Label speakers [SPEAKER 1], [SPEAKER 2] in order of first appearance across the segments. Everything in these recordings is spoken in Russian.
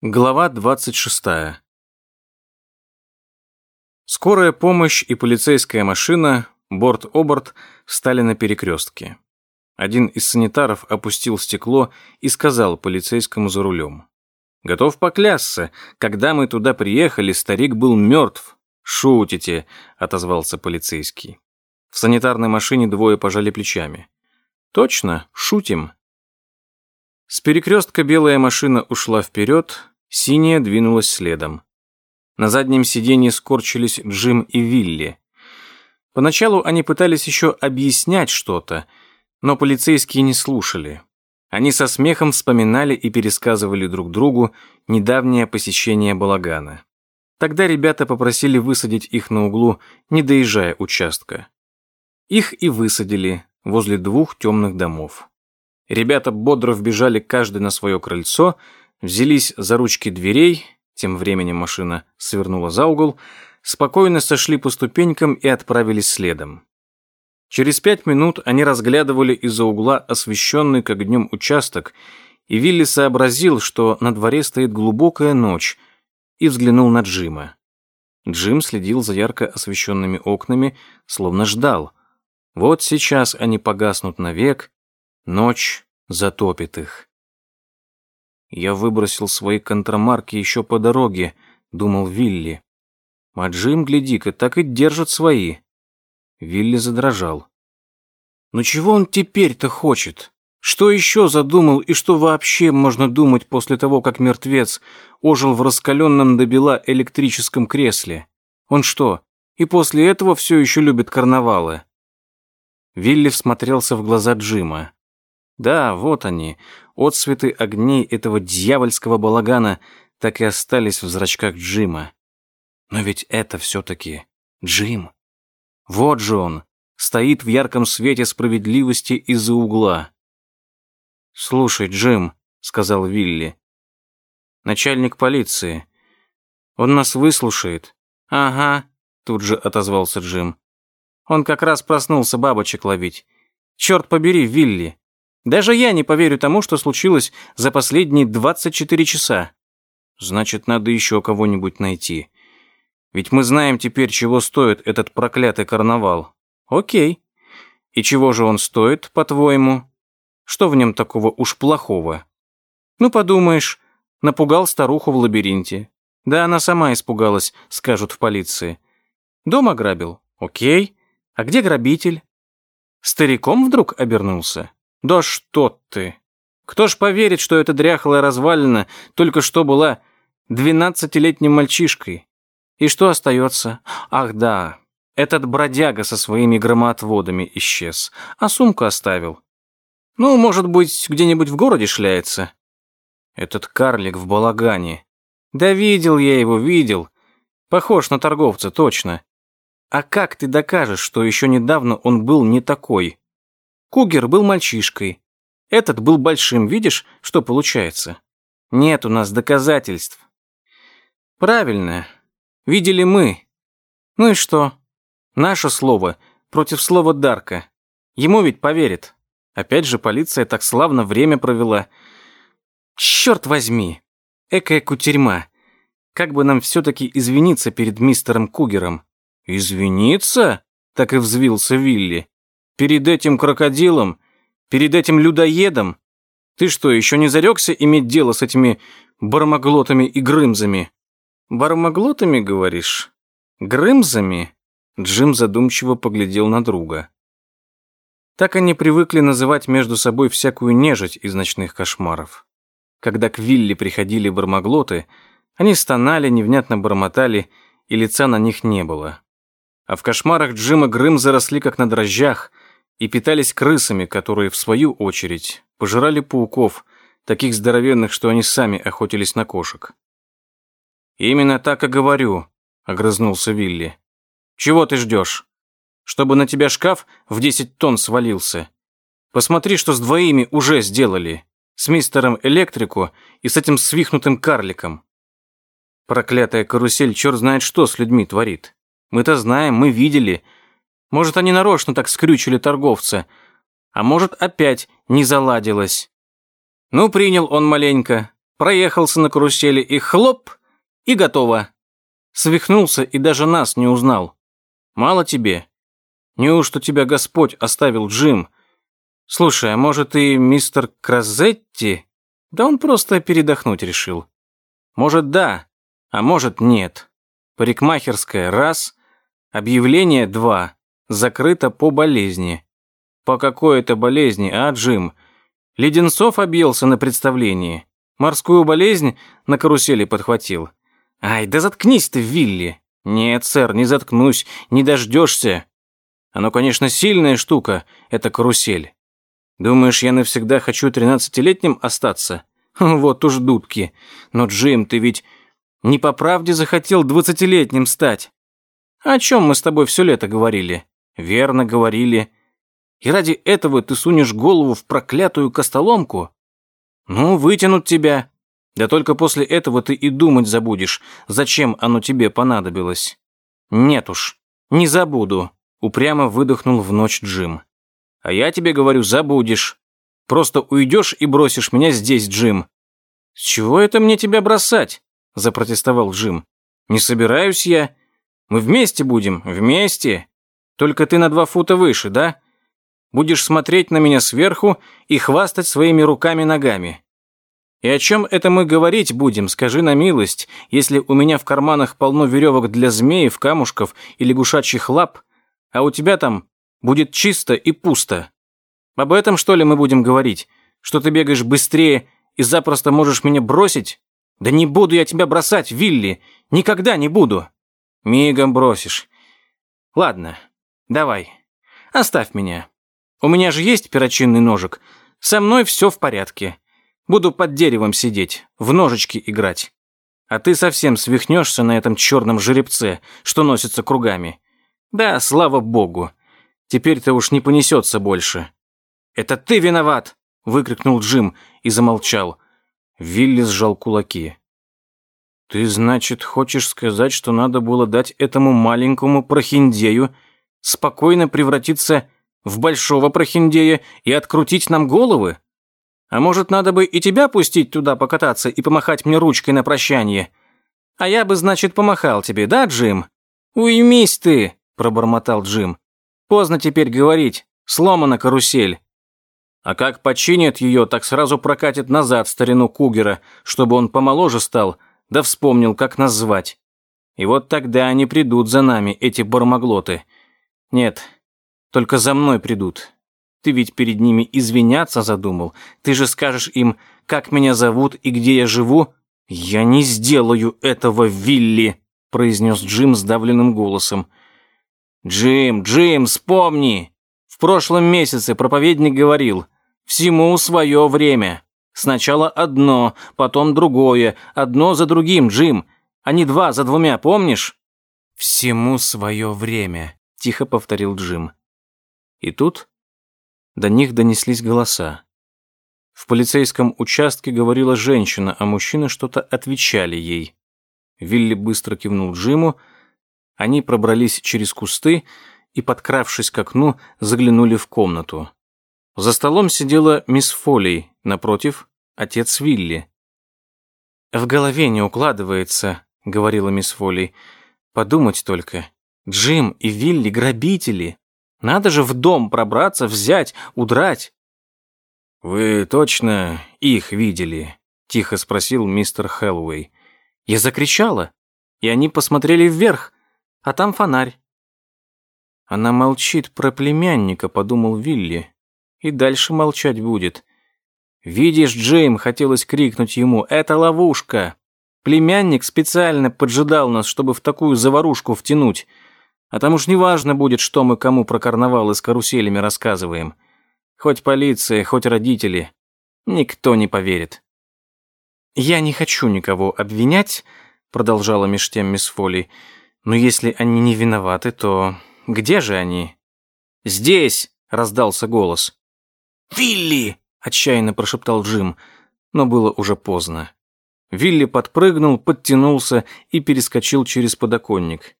[SPEAKER 1] Глава 26. Скорая помощь и полицейская машина борт-оборт встали на перекрестке. Один из санитаров опустил стекло и сказал полицейскому за рулем. «Готов поклясться, когда мы туда приехали, старик был мертв». «Шутите», — отозвался полицейский. В санитарной машине двое пожали плечами. «Точно, шутим», с перекрестка белая машина ушла вперед, синяя двинулась следом. На заднем сиденье скорчились Джим и Вилли. Поначалу они пытались еще объяснять что-то, но полицейские не слушали. Они со смехом вспоминали и пересказывали друг другу недавнее посещение балагана. Тогда ребята попросили высадить их на углу, не доезжая участка. Их и высадили возле двух темных домов. Ребята бодро вбежали каждый на свое крыльцо, взялись за ручки дверей, тем временем машина свернула за угол, спокойно сошли по ступенькам и отправились следом. Через пять минут они разглядывали из-за угла освещенный как днем участок, и Вилли сообразил, что на дворе стоит глубокая ночь, и взглянул на Джима. Джим следил за ярко освещенными окнами, словно ждал. Вот сейчас они погаснут навек, Ночь затопит их. Я выбросил свои контрамарки еще по дороге, думал Вилли. А Джим, гляди-ка, так и держит свои. Вилли задрожал. Ну чего он теперь-то хочет? Что еще задумал и что вообще можно думать после того, как мертвец ожил в раскаленном до бела электрическом кресле? Он что, и после этого все еще любит карнавалы? Вилли всмотрелся в глаза Джима. Да, вот они, отсветы огней этого дьявольского балагана так и остались в зрачках Джима. Но ведь это все-таки Джим. Вот же он, стоит в ярком свете справедливости из-за угла. «Слушай, Джим», — сказал Вилли, — «начальник полиции. Он нас выслушает». «Ага», — тут же отозвался Джим. «Он как раз проснулся бабочек ловить. Черт побери, Вилли, даже я не поверю тому, что случилось за последние 24 часа. Значит, надо еще кого-нибудь найти. Ведь мы знаем теперь, чего стоит этот проклятый карнавал. Окей. И чего же он стоит, по-твоему? Что в нем такого уж плохого? Ну, подумаешь, напугал старуху в лабиринте. Да она сама испугалась, скажут в полиции. Дом ограбил? Окей. А где грабитель? Стариком вдруг обернулся? Да что ты! Кто ж поверит, что эта дряхлая развалина только что была двенадцатилетним мальчишкой? И что остается? Ах да, этот бродяга со своими громоотводами исчез, а сумку оставил. Ну, может быть, где-нибудь в городе шляется? Этот карлик в балагане. Да видел я его, видел. Похож на торговца, точно. А как ты докажешь, что еще недавно он был не такой? Кугер был мальчишкой. Этот был большим, видишь, что получается? Нет у нас доказательств. Правильно. Видели мы. Ну и что? Наше слово против слова Дарка. Ему ведь поверит. Опять же, полиция так славно время провела. Черт возьми! Экая кутерьма. Как бы нам все-таки извиниться перед мистером Кугером? Извиниться? Так и взвился Вилли. Перед этим крокодилом? Перед этим людоедом? Ты что, еще не зарекся иметь дело с этими бармаглотами и грымзами? Бармаглотами, говоришь? Грымзами? Джим задумчиво поглядел на друга. Так они привыкли называть между собой всякую нежить из ночных кошмаров. Когда к Вилли приходили бармаглоты, они стонали, невнятно бормотали, и лица на них не было. А в кошмарах Джима Грым заросли как на дрожжах, и питались крысами, которые, в свою очередь, пожирали пауков, таких здоровенных, что они сами охотились на кошек. «Именно так и говорю», — огрызнулся Вилли. «Чего ты ждешь? Чтобы на тебя шкаф в десять тонн свалился? Посмотри, что с двоими уже сделали. С мистером Электрику и с этим свихнутым карликом. Проклятая карусель черт знает что с людьми творит. Мы-то знаем, мы видели, — может, они нарочно так скрючили торговца, а может, опять не заладилось. Ну, принял он маленько. проехался на карусели и хлоп, и готово. Свихнулся и даже нас не узнал. Мало тебе? Неужто тебя Господь оставил, Джим? Слушай, а может и мистер Кразетти? Да он просто передохнуть решил. Может, да, а может, нет. Парикмахерская – раз, объявление – два, закрыто по болезни. По какой это болезни, а, Джим? Леденцов объелся на представлении. Морскую болезнь на карусели подхватил. Ай, да заткнись ты, Вилли. Нет, сэр, не заткнусь, не дождешься. Оно, конечно, сильная штука, это карусель. Думаешь, я навсегда хочу тринадцатилетним остаться? Вот уж дудки. Но, Джим, ты ведь не по правде захотел двадцатилетним стать. О чем мы с тобой все лето говорили? Верно говорили. И ради этого ты сунешь голову в проклятую костоломку? Ну, вытянут тебя. Да только после этого ты и думать забудешь, зачем оно тебе понадобилось. Нет уж, не забуду, упрямо выдохнул в ночь Джим. А я тебе говорю, забудешь. Просто уйдешь и бросишь меня здесь, Джим. С чего это мне тебя бросать? запротестовал Джим. Не собираюсь я. Мы вместе будем, вместе. Только ты на два фута выше, да? Будешь смотреть на меня сверху и хвастать своими руками-ногами. И о чем это мы говорить будем, скажи на милость, если у меня в карманах полно веревок для змеев, камушков и лягушачьих лап, а у тебя там будет чисто и пусто. Об этом, что ли, мы будем говорить? Что ты бегаешь быстрее и запросто можешь меня бросить? Да не буду я тебя бросать, Вилли, никогда не буду. Мигом бросишь. Ладно, давай, оставь меня. У меня же есть перочинный ножик. Со мной все в порядке. Буду под деревом сидеть, в ножички играть. А ты совсем свихнешься на этом черном жеребце, что носится кругами. Да, слава богу. Теперь-то уж не понесется больше. «Это ты виноват!» — выкрикнул Джим и замолчал. Вилли сжал кулаки. «Ты, значит, хочешь сказать, что надо было дать этому маленькому прохиндею спокойно превратиться в большого прохиндея и открутить нам головы? А может, надо бы и тебя пустить туда покататься и помахать мне ручкой на прощание? А я бы, значит, помахал тебе, да, Джим? Уймись ты!» — пробормотал Джим. Поздно теперь говорить. Сломана карусель. А как починят ее, так сразу прокатит назад старину Кугера, чтобы он помоложе стал, да вспомнил, как нас звать. И вот тогда они придут за нами, эти бармаглоты. Нет, только за мной придут. Ты ведь перед ними извиняться задумал. Ты же скажешь им, как меня зовут и где я живу. Я не сделаю этого, Вилли, произнес Джим сдавленным голосом. «Джим, Джим, вспомни! В прошлом месяце проповедник говорил, всему свое время. Сначала одно, потом другое, одно за другим, Джим, а не два за двумя, помнишь?» «Всему свое время», — тихо повторил Джим. И тут до них донеслись голоса. В полицейском участке говорила женщина, а мужчины что-то отвечали ей. Вилли быстро кивнул Джиму, они пробрались через кусты и, подкравшись к окну, заглянули в комнату. За столом сидела мисс Фолей, напротив — отец Вилли. «В голове не укладывается», — говорила мисс Фолей. «Подумать только. Джим и Вилли — грабители. Надо же в дом пробраться, взять, удрать».
[SPEAKER 2] «Вы точно их видели?» — тихо спросил мистер Хэллоуэй.
[SPEAKER 1] Я закричала, и они посмотрели вверх а там фонарь. Она молчит про племянника, подумал Вилли, и дальше молчать будет. Видишь, Джейм, хотелось крикнуть ему, это ловушка. Племянник специально поджидал нас, чтобы в такую заварушку втянуть. А там уж неважно будет, что мы кому про карнавалы с каруселями рассказываем. Хоть полиция, хоть родители. Никто не поверит. «Я не хочу никого обвинять», — продолжала меж тем мисс Фолли, — но если они не виноваты, то где же они? Здесь, раздался голос. Вилли, отчаянно прошептал Джим, но было уже поздно. Вилли подпрыгнул, подтянулся и перескочил через подоконник.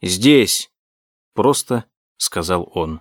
[SPEAKER 1] «Здесь!» — просто сказал он.